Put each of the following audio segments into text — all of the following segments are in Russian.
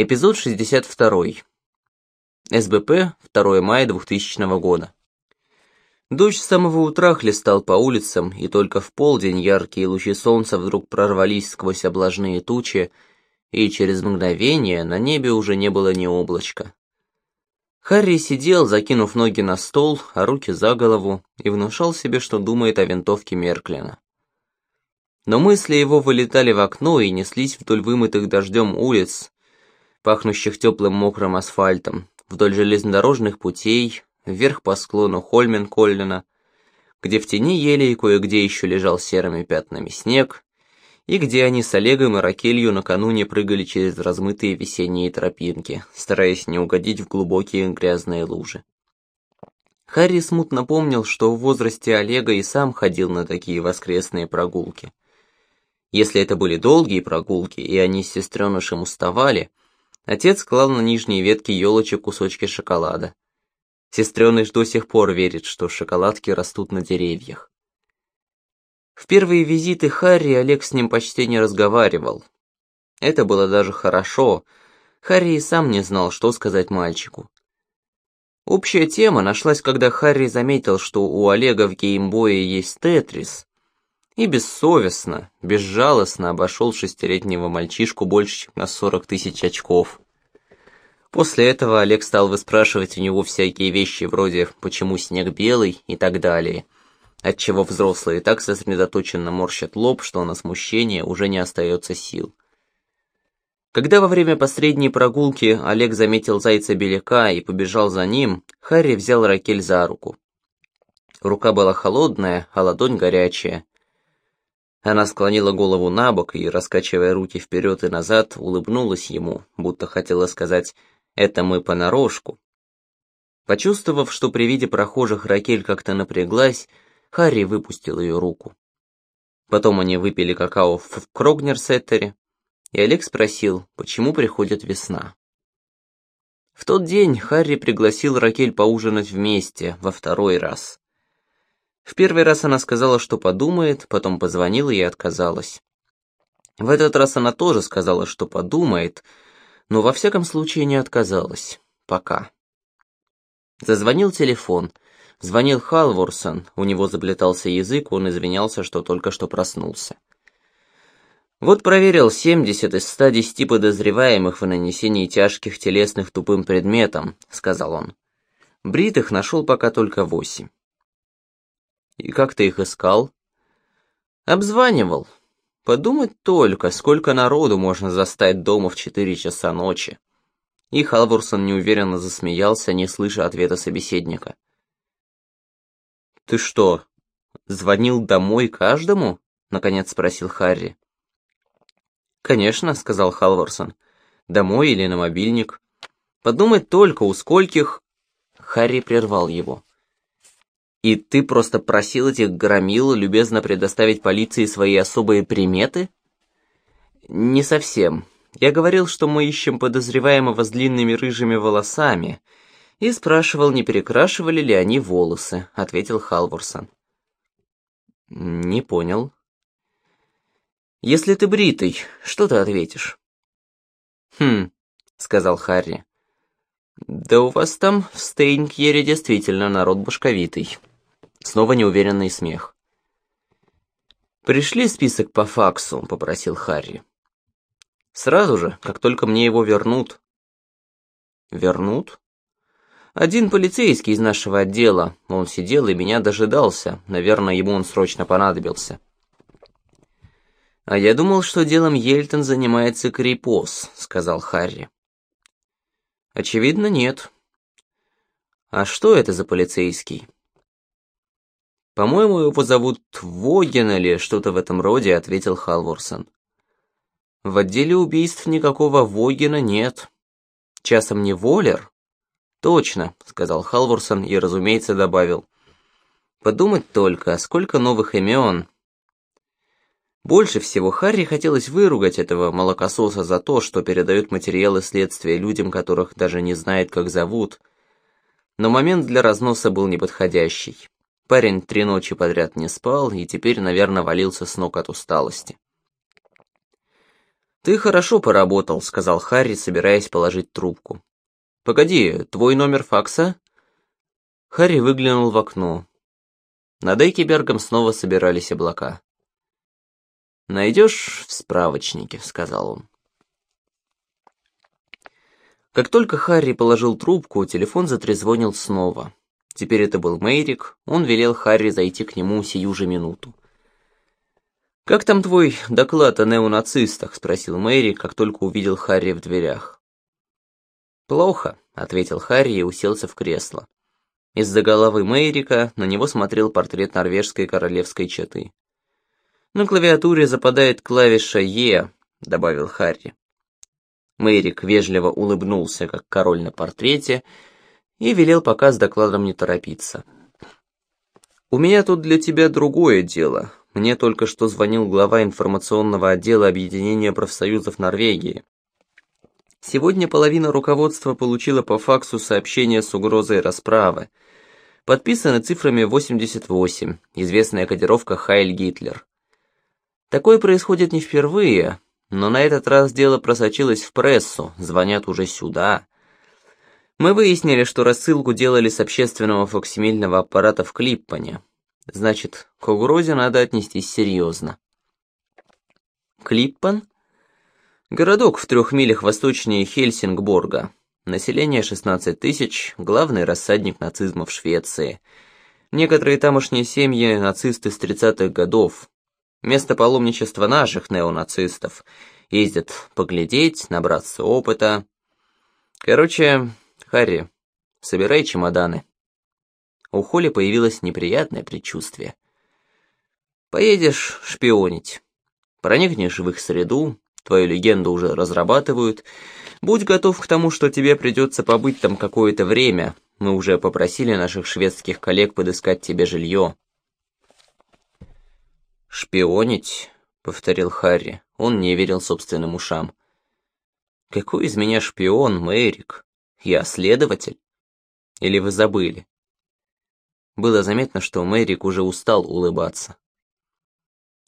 Эпизод 62. СБП, 2 мая 2000 года. Дождь с самого утра хлестал по улицам, и только в полдень яркие лучи солнца вдруг прорвались сквозь облажные тучи, и через мгновение на небе уже не было ни облачка. Харри сидел, закинув ноги на стол, а руки за голову, и внушал себе, что думает о винтовке Мерклина. Но мысли его вылетали в окно и неслись вдоль вымытых дождем улиц, пахнущих теплым мокрым асфальтом, вдоль железнодорожных путей, вверх по склону Хольмен-Коллина, где в тени еле и кое-где еще лежал серыми пятнами снег, и где они с Олегом и Ракелью накануне прыгали через размытые весенние тропинки, стараясь не угодить в глубокие грязные лужи. Харри смутно помнил, что в возрасте Олега и сам ходил на такие воскресные прогулки. Если это были долгие прогулки, и они с сестренышем уставали, Отец клал на нижние ветки елочек кусочки шоколада. Сестреныш до сих пор верит, что шоколадки растут на деревьях. В первые визиты Харри Олег с ним почти не разговаривал. Это было даже хорошо. Харри и сам не знал, что сказать мальчику. Общая тема нашлась, когда Харри заметил, что у Олега в геймбое есть тетрис, и бессовестно, безжалостно обошел шестилетнего мальчишку больше, чем на сорок тысяч очков. После этого Олег стал выспрашивать у него всякие вещи вроде «почему снег белый» и так далее, отчего взрослые так сосредоточенно морщат лоб, что на смущение уже не остается сил. Когда во время последней прогулки Олег заметил зайца беляка и побежал за ним, Харри взял Ракель за руку. Рука была холодная, а ладонь горячая, она склонила голову на бок и, раскачивая руки вперед и назад, улыбнулась ему, будто хотела сказать «это мы понарошку». Почувствовав, что при виде прохожих Ракель как-то напряглась, Харри выпустил ее руку. Потом они выпили какао в Крогнер-сеттере, и Олег спросил, почему приходит весна. В тот день Харри пригласил Ракель поужинать вместе, во второй раз. В первый раз она сказала, что подумает, потом позвонила и отказалась. В этот раз она тоже сказала, что подумает, но во всяком случае не отказалась. Пока. Зазвонил телефон. Звонил Халворсон, у него заплетался язык, он извинялся, что только что проснулся. Вот проверил 70 из 110 подозреваемых в нанесении тяжких телесных тупым предметом, сказал он. Бритых нашел пока только 8. И как ты их искал? Обзванивал. Подумать только, сколько народу можно застать дома в четыре часа ночи. И Халворсон неуверенно засмеялся, не слыша ответа собеседника. «Ты что, звонил домой каждому?» — наконец спросил Харри. «Конечно», — сказал Халворсон. «Домой или на мобильник. Подумать только, у скольких...» Харри прервал его. И ты просто просил этих громил любезно предоставить полиции свои особые приметы? Не совсем. Я говорил, что мы ищем подозреваемого с длинными рыжими волосами, и спрашивал, не перекрашивали ли они волосы, ответил Халворсон. Не понял. Если ты бритый, что ты ответишь? Хм, сказал Харри. Да у вас там в Стейнкьере действительно народ башковитый. Снова неуверенный смех. «Пришли список по факсу», — попросил Харри. «Сразу же, как только мне его вернут». «Вернут?» «Один полицейский из нашего отдела. Он сидел и меня дожидался. Наверное, ему он срочно понадобился». «А я думал, что делом Ельтон занимается Крипос», — сказал Харри. «Очевидно, нет». «А что это за полицейский?» «По-моему, его зовут Вогин или что-то в этом роде», — ответил Халворсон. «В отделе убийств никакого Вогина нет. Часом не Воллер?» «Точно», — сказал Халворсон и, разумеется, добавил. «Подумать только, сколько новых имен». Больше всего Харри хотелось выругать этого молокососа за то, что передает материалы следствия людям, которых даже не знает, как зовут. Но момент для разноса был неподходящий. Парень три ночи подряд не спал и теперь, наверное, валился с ног от усталости. «Ты хорошо поработал», — сказал Харри, собираясь положить трубку. «Погоди, твой номер факса?» Харри выглянул в окно. Над Эйкебергом снова собирались облака. «Найдешь в справочнике», — сказал он. Как только Харри положил трубку, телефон затрезвонил снова. Теперь это был Мейрик, он велел Харри зайти к нему сию же минуту. «Как там твой доклад о неонацистах?» — спросил Мэри, как только увидел Харри в дверях. «Плохо», — ответил Харри и уселся в кресло. Из-за головы Мейрика на него смотрел портрет норвежской королевской четы. «На клавиатуре западает клавиша «Е», — добавил Харри. Мейрик вежливо улыбнулся, как король на портрете, и велел пока с докладом не торопиться. «У меня тут для тебя другое дело», мне только что звонил глава информационного отдела Объединения профсоюзов Норвегии. Сегодня половина руководства получила по факсу сообщение с угрозой расправы. Подписаны цифрами 88, известная кодировка Хайль Гитлер. Такое происходит не впервые, но на этот раз дело просочилось в прессу, звонят уже сюда. Мы выяснили, что рассылку делали с общественного фоксимильного аппарата в Клиппане. Значит, к угрозе надо отнестись серьезно. Клиппан? Городок в трех милях восточнее Хельсингборга. Население 16 тысяч, главный рассадник нацизма в Швеции. Некоторые тамошние семьи нацисты с 30-х годов. Место паломничества наших неонацистов. Ездят поглядеть, набраться опыта. Короче, Харри, собирай чемоданы. У Холли появилось неприятное предчувствие. «Поедешь шпионить. Проникнешь в их среду, твою легенду уже разрабатывают. Будь готов к тому, что тебе придется побыть там какое-то время. Мы уже попросили наших шведских коллег подыскать тебе жилье». «Шпионить?» — повторил Харри. Он не верил собственным ушам. «Какой из меня шпион, Мэрик? Я следователь? Или вы забыли?» Было заметно, что Мэрик уже устал улыбаться.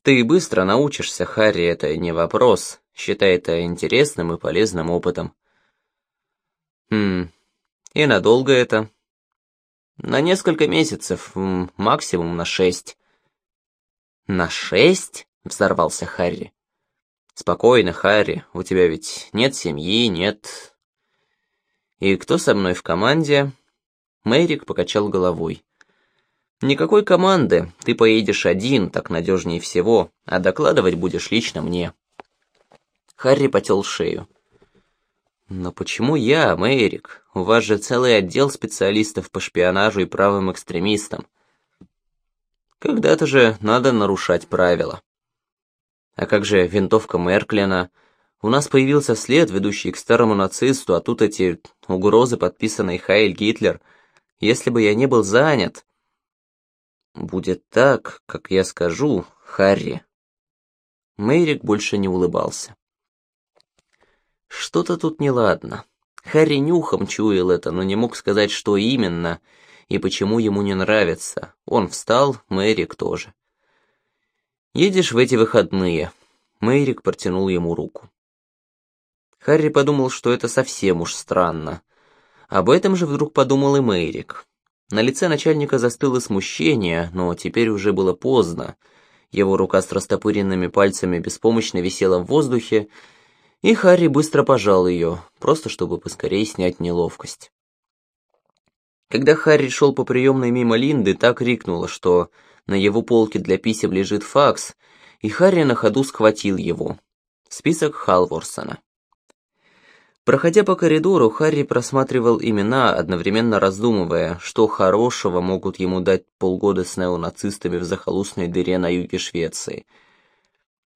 «Ты быстро научишься, Харри, это не вопрос. Считай это интересным и полезным опытом». «Хм, и надолго это?» «На несколько месяцев, максимум на шесть». «На шесть?» — взорвался Харри. «Спокойно, Харри, у тебя ведь нет семьи, нет...» «И кто со мной в команде?» Мэрик покачал головой. Никакой команды, ты поедешь один, так надежнее всего, а докладывать будешь лично мне. Харри потел шею. Но почему я, Мэрик? У вас же целый отдел специалистов по шпионажу и правым экстремистам. Когда-то же надо нарушать правила. А как же винтовка Мерклина? У нас появился след, ведущий к старому нацисту, а тут эти угрозы, подписанные Хайль Гитлер. Если бы я не был занят... «Будет так, как я скажу, Харри». Мейрик больше не улыбался. Что-то тут неладно. Харри нюхом чуял это, но не мог сказать, что именно и почему ему не нравится. Он встал, Мэрик тоже. «Едешь в эти выходные?» Мэрик протянул ему руку. Харри подумал, что это совсем уж странно. Об этом же вдруг подумал и Мэрик. На лице начальника застыло смущение, но теперь уже было поздно. Его рука с растопыренными пальцами беспомощно висела в воздухе, и Харри быстро пожал ее, просто чтобы поскорее снять неловкость. Когда Харри шел по приемной мимо Линды, так крикнула, что на его полке для писем лежит факс, и Харри на ходу схватил его. Список Халворсона. Проходя по коридору, Харри просматривал имена, одновременно раздумывая, что хорошего могут ему дать полгода с неонацистами в захолустной дыре на юге Швеции.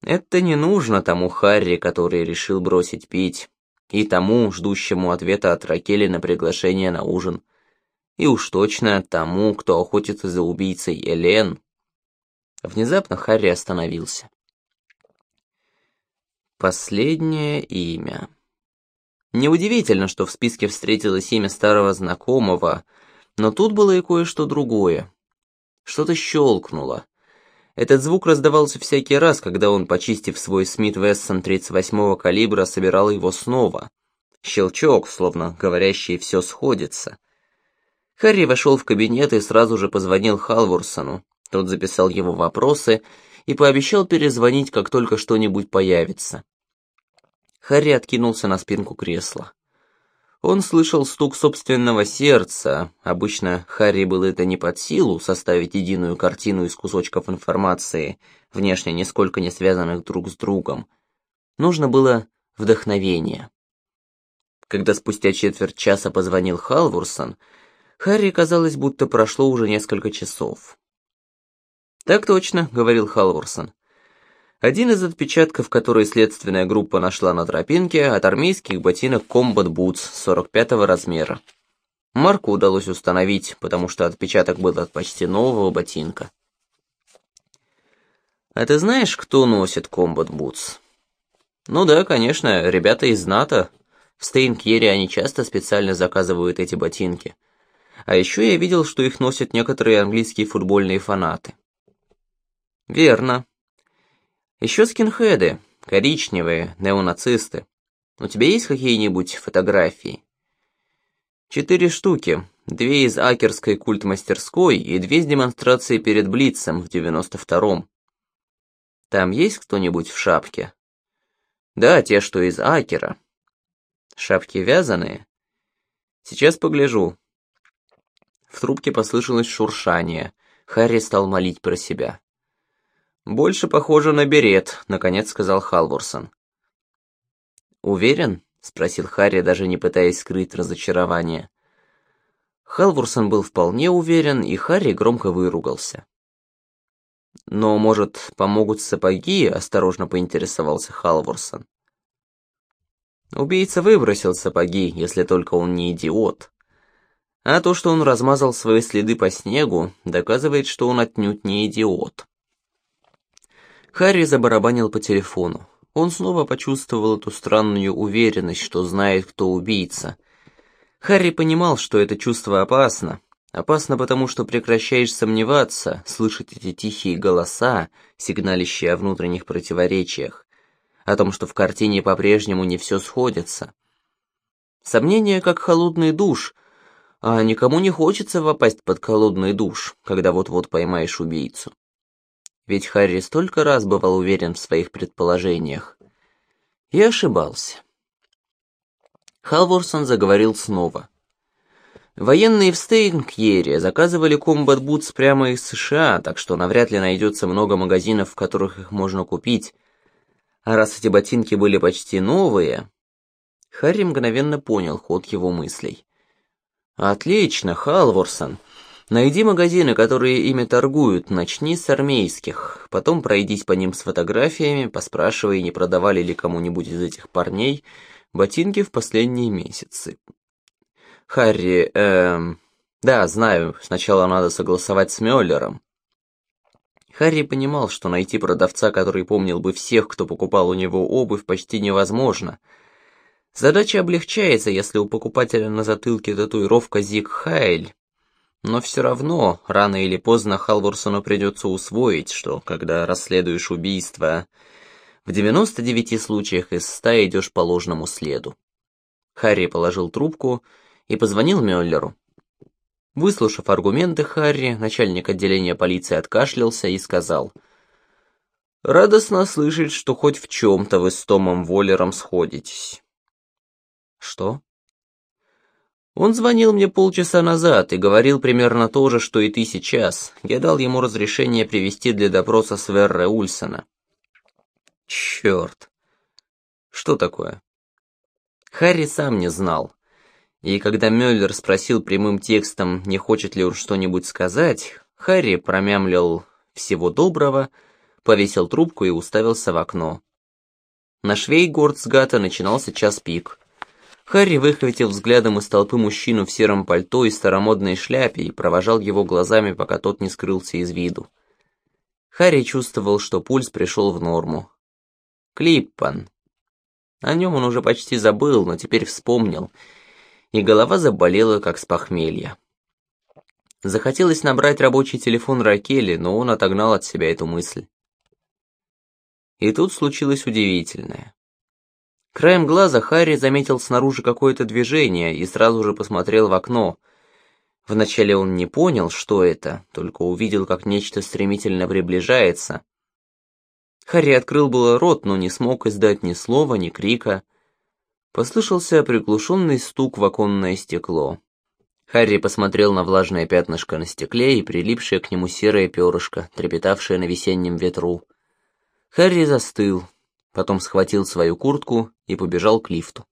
Это не нужно тому Харри, который решил бросить пить, и тому, ждущему ответа от Ракели на приглашение на ужин, и уж точно тому, кто охотится за убийцей Элен. Внезапно Харри остановился. Последнее имя. Неудивительно, что в списке встретилось имя старого знакомого, но тут было и кое-что другое. Что-то щелкнуло. Этот звук раздавался всякий раз, когда он, почистив свой Смит Вессон 38-го калибра, собирал его снова. Щелчок, словно говорящий «все сходится». Харри вошел в кабинет и сразу же позвонил Халворсону. Тот записал его вопросы и пообещал перезвонить, как только что-нибудь появится. Харри откинулся на спинку кресла. Он слышал стук собственного сердца. Обычно Харри было это не под силу составить единую картину из кусочков информации, внешне нисколько не связанных друг с другом. Нужно было вдохновение. Когда спустя четверть часа позвонил Халворсон, Харри казалось, будто прошло уже несколько часов. «Так точно», — говорил Халворсон. Один из отпечатков, который следственная группа нашла на тропинке, от армейских ботинок Combat Boots 45-го размера. Марку удалось установить, потому что отпечаток был от почти нового ботинка. «А ты знаешь, кто носит Combat Boots?» «Ну да, конечно, ребята из НАТО. В Стейнкьере они часто специально заказывают эти ботинки. А еще я видел, что их носят некоторые английские футбольные фанаты». «Верно», еще скинхеды, коричневые, неонацисты. У тебя есть какие-нибудь фотографии? Четыре штуки. Две из акерской культмастерской и две с демонстрацией перед Блицем в 92-м. Там есть кто-нибудь в шапке? Да, те, что из Акера. Шапки вязаные? Сейчас погляжу. В трубке послышалось шуршание. Харри стал молить про себя. «Больше похоже на берет», — наконец сказал Халворсон. «Уверен?» — спросил Харри, даже не пытаясь скрыть разочарование. Халворсон был вполне уверен, и Харри громко выругался. «Но, может, помогут сапоги?» — осторожно поинтересовался Халворсон. Убийца выбросил сапоги, если только он не идиот. А то, что он размазал свои следы по снегу, доказывает, что он отнюдь не идиот. Харри забарабанил по телефону. Он снова почувствовал эту странную уверенность, что знает, кто убийца. Харри понимал, что это чувство опасно. Опасно потому, что прекращаешь сомневаться, слышать эти тихие голоса, сигналищие о внутренних противоречиях, о том, что в картине по-прежнему не все сходится. Сомнения как холодный душ, а никому не хочется попасть под холодный душ, когда вот-вот поймаешь убийцу ведь Харри столько раз бывал уверен в своих предположениях. И ошибался. Халворсон заговорил снова. Военные в Стейнкьере заказывали комбат бутс прямо из США, так что навряд ли найдется много магазинов, в которых их можно купить. А раз эти ботинки были почти новые... Харри мгновенно понял ход его мыслей. «Отлично, Халворсон. Найди магазины, которые ими торгуют, начни с армейских, потом пройдись по ним с фотографиями, поспрашивай, не продавали ли кому-нибудь из этих парней ботинки в последние месяцы. Харри, эм... Да, знаю, сначала надо согласовать с Мюллером. Харри понимал, что найти продавца, который помнил бы всех, кто покупал у него обувь, почти невозможно. Задача облегчается, если у покупателя на затылке татуировка Зиг Хайль, но все равно, рано или поздно Халворсону придется усвоить, что, когда расследуешь убийство, в 99 случаях из 100 идешь по ложному следу. Харри положил трубку и позвонил Мюллеру. Выслушав аргументы Харри, начальник отделения полиции откашлялся и сказал, «Радостно слышать, что хоть в чем-то вы с Томом Воллером сходитесь». «Что?» Он звонил мне полчаса назад и говорил примерно то же, что и ты сейчас. Я дал ему разрешение привести для допроса Сверра Ульсона. Черт. Что такое? Харри сам не знал. И когда Мюллер спросил прямым текстом, не хочет ли он что-нибудь сказать, Харри промямлил «всего доброго», повесил трубку и уставился в окно. На Швейгордсгата начинался час пик. Харри выхватил взглядом из толпы мужчину в сером пальто и старомодной шляпе и провожал его глазами, пока тот не скрылся из виду. Харри чувствовал, что пульс пришел в норму. Клиппан. О нем он уже почти забыл, но теперь вспомнил, и голова заболела, как с похмелья. Захотелось набрать рабочий телефон Ракели, но он отогнал от себя эту мысль. И тут случилось удивительное. Краем глаза Харри заметил снаружи какое-то движение и сразу же посмотрел в окно. Вначале он не понял, что это, только увидел, как нечто стремительно приближается. Харри открыл было рот, но не смог издать ни слова, ни крика. Послышался приглушенный стук в оконное стекло. Харри посмотрел на влажное пятнышко на стекле и прилипшее к нему серое перышко, трепетавшее на весеннем ветру. Харри застыл, потом схватил свою куртку и побежал к лифту.